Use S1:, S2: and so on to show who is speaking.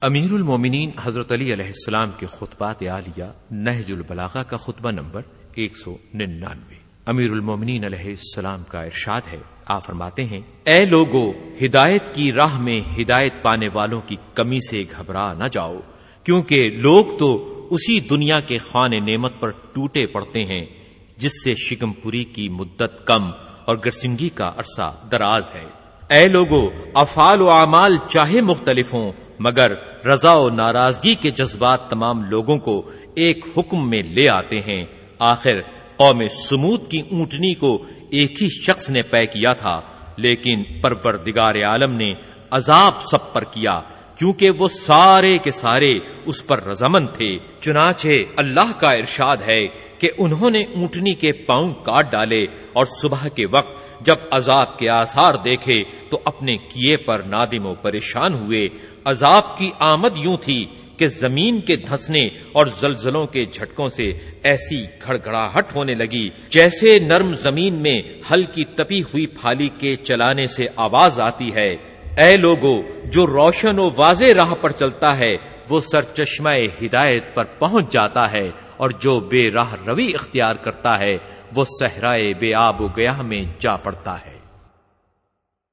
S1: امیر المومنین حضرت علی علیہ السلام کے خطبات عالیہ نہج البلاغہ کا خطبہ نمبر ایک سو ننانوے۔ امیر المومنین علیہ السلام کا ارشاد ہے۔ آپ فرماتے ہیں، اے لوگو، ہدایت کی راہ میں ہدایت پانے والوں کی کمی سے گھبرا نہ جاؤ، کیونکہ لوگ تو اسی دنیا کے خان نعمت پر ٹوٹے پڑتے ہیں، جس سے شکم پوری کی مدت کم اور گرسنگی کا عرصہ دراز ہے۔ اے لوگو، افعال و اعمال چاہے مختلف ہوں مگر رضا و ناراضگی کے جذبات تمام لوگوں کو ایک حکم میں لے آتے ہیں۔ آخر قوم سمود کی اونٹنی کو ایک ہی شخص نے پے کیا تھا، لیکن پروردگار عالم نے عذاب سب پر کیا۔ کیونکہ وہ سارے کے سارے اس پر رضامند تھے۔ چنانچہ اللہ کا ارشاد ہے کہ انہوں نے اونٹنی کے پاؤں کاٹ ڈالے اور صبح کے وقت جب عذاب کے آثار دیکھے تو اپنے کیے پر نادم و پریشان ہوئے۔ عذاب کی آمد یوں تھی کہ زمین کے دھسنے اور زلزلوں کے جھٹکوں سے ایسی گھڑگڑاہٹ ہونے لگی جیسے نرم زمین میں ہلکی تپی ہوئی پھالی کے چلانے سے آواز آتی ہے۔ اے لوگو، جو روشن و واضح راہ پر چلتا ہے، وہ سر چشمہ ہدایت پر پہنچ جاتا ہے، اور جو بے راہ روی اختیار کرتا ہے، وہ صحرائے بے آب و گیا میں جا پڑتا ہے۔